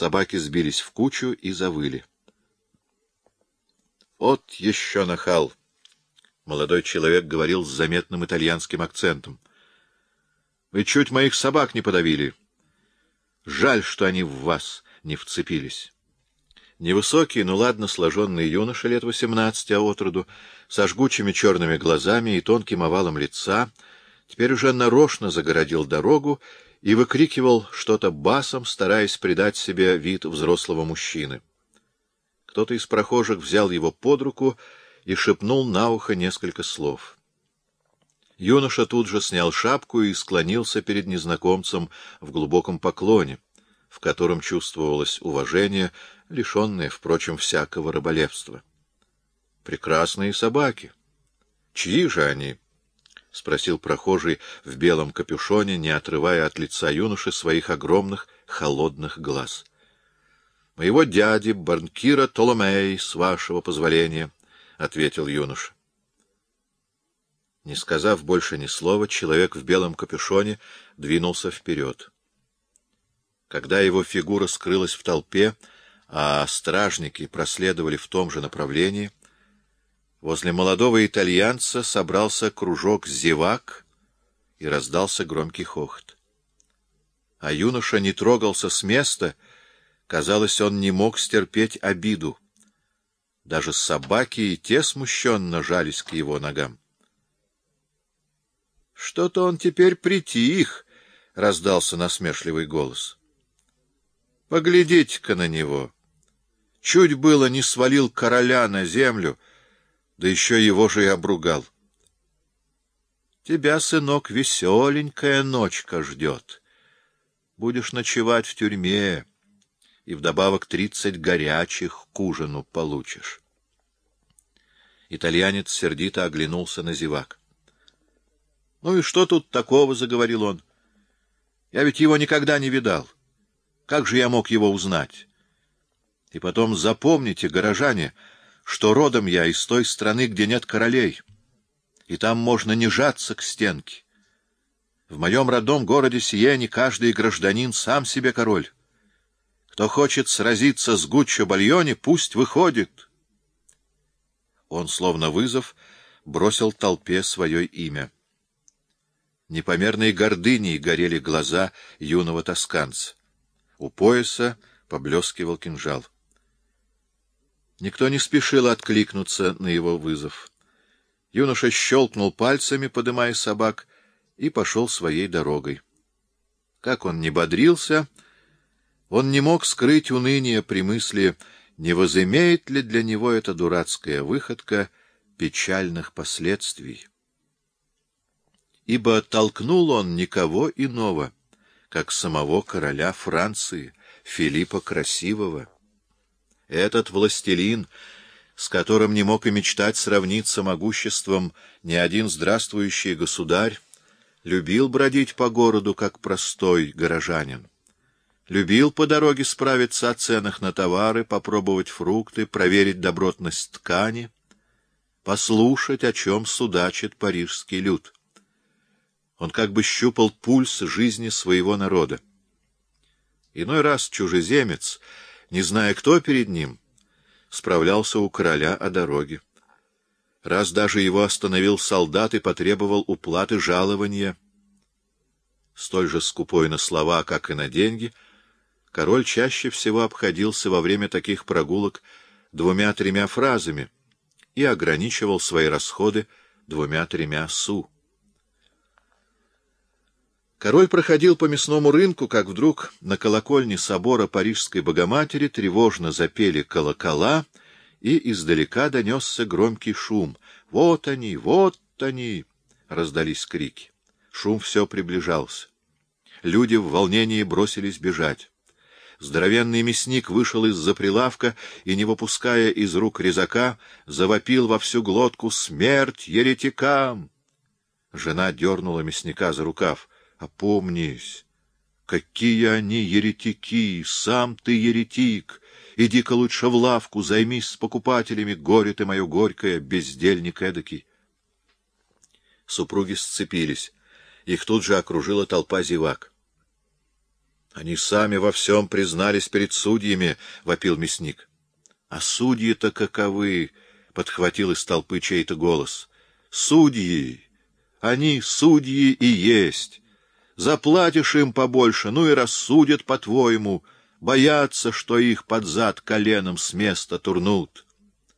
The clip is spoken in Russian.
Собаки сбились в кучу и завыли. «От еще нахал!» — молодой человек говорил с заметным итальянским акцентом. «Вы чуть моих собак не подавили. Жаль, что они в вас не вцепились». Невысокий, но ладно сложенный юноша лет восемнадцати, а отроду, со жгучими черными глазами и тонким овалом лица, теперь уже нарочно загородил дорогу и выкрикивал что-то басом, стараясь придать себе вид взрослого мужчины. Кто-то из прохожих взял его под руку и шепнул на ухо несколько слов. Юноша тут же снял шапку и склонился перед незнакомцем в глубоком поклоне, в котором чувствовалось уважение, лишенное, впрочем, всякого рыболепства. Прекрасные собаки. Чьи же они? — спросил прохожий в белом капюшоне, не отрывая от лица юноши своих огромных холодных глаз. — Моего дяди, банкира Толомей, с вашего позволения, — ответил юноша. Не сказав больше ни слова, человек в белом капюшоне двинулся вперед. Когда его фигура скрылась в толпе, а стражники проследовали в том же направлении, возле молодого итальянца собрался кружок зевак и раздался громкий хохот. А юноша не трогался с места, казалось, он не мог стерпеть обиду. Даже собаки и те смущенно жались к его ногам. — Что-то он теперь притих, — раздался насмешливый голос. — Поглядите-ка на него! — Чуть было не свалил короля на землю, да еще его же и обругал. Тебя, сынок, веселенькая ночка ждет. Будешь ночевать в тюрьме, и вдобавок тридцать горячих к ужину получишь. Итальянец сердито оглянулся на зевак. — Ну и что тут такого? — заговорил он. — Я ведь его никогда не видал. Как же я мог его узнать? И потом запомните, горожане, что родом я из той страны, где нет королей, и там можно не жаться к стенке. В моем родном городе Сиене каждый гражданин сам себе король. Кто хочет сразиться с Гуччо Бальоне, пусть выходит. Он, словно вызов, бросил толпе свое имя. Непомерной гордыней горели глаза юного тосканца. У пояса поблескивал кинжал. Никто не спешил откликнуться на его вызов. Юноша щелкнул пальцами, подымая собак, и пошел своей дорогой. Как он не бодрился, он не мог скрыть уныние при мысли, не возымеет ли для него эта дурацкая выходка печальных последствий. Ибо толкнул он никого иного, как самого короля Франции, Филиппа Красивого. Этот властелин, с которым не мог и мечтать сравниться могуществом ни один здравствующий государь, любил бродить по городу, как простой горожанин. Любил по дороге справиться о ценах на товары, попробовать фрукты, проверить добротность ткани, послушать, о чем судачит парижский люд. Он как бы щупал пульс жизни своего народа. Иной раз чужеземец — не зная, кто перед ним, справлялся у короля о дороге. Раз даже его остановил солдат и потребовал уплаты жалования. Столь же скупой на слова, как и на деньги, король чаще всего обходился во время таких прогулок двумя-тремя фразами и ограничивал свои расходы двумя-тремя су. Король проходил по мясному рынку, как вдруг на колокольне собора Парижской Богоматери тревожно запели колокола, и издалека донесся громкий шум. «Вот они! Вот они!» — раздались крики. Шум все приближался. Люди в волнении бросились бежать. Здоровенный мясник вышел из-за прилавка и, не выпуская из рук резака, завопил во всю глотку «Смерть еретикам!» Жена дернула мясника за рукав. Опомнись! Какие они еретики! Сам ты еретик! Иди-ка лучше в лавку, займись с покупателями, горе ты мое горькое, бездельник эдакий. Супруги сцепились. Их тут же окружила толпа зевак. — Они сами во всем признались перед судьями, — вопил мясник. — А судьи-то каковы? — подхватил из толпы чей-то голос. — Судьи! Они судьи и есть. Заплатишь им побольше, ну и рассудят, по-твоему, боятся, что их под зад коленом с места турнут.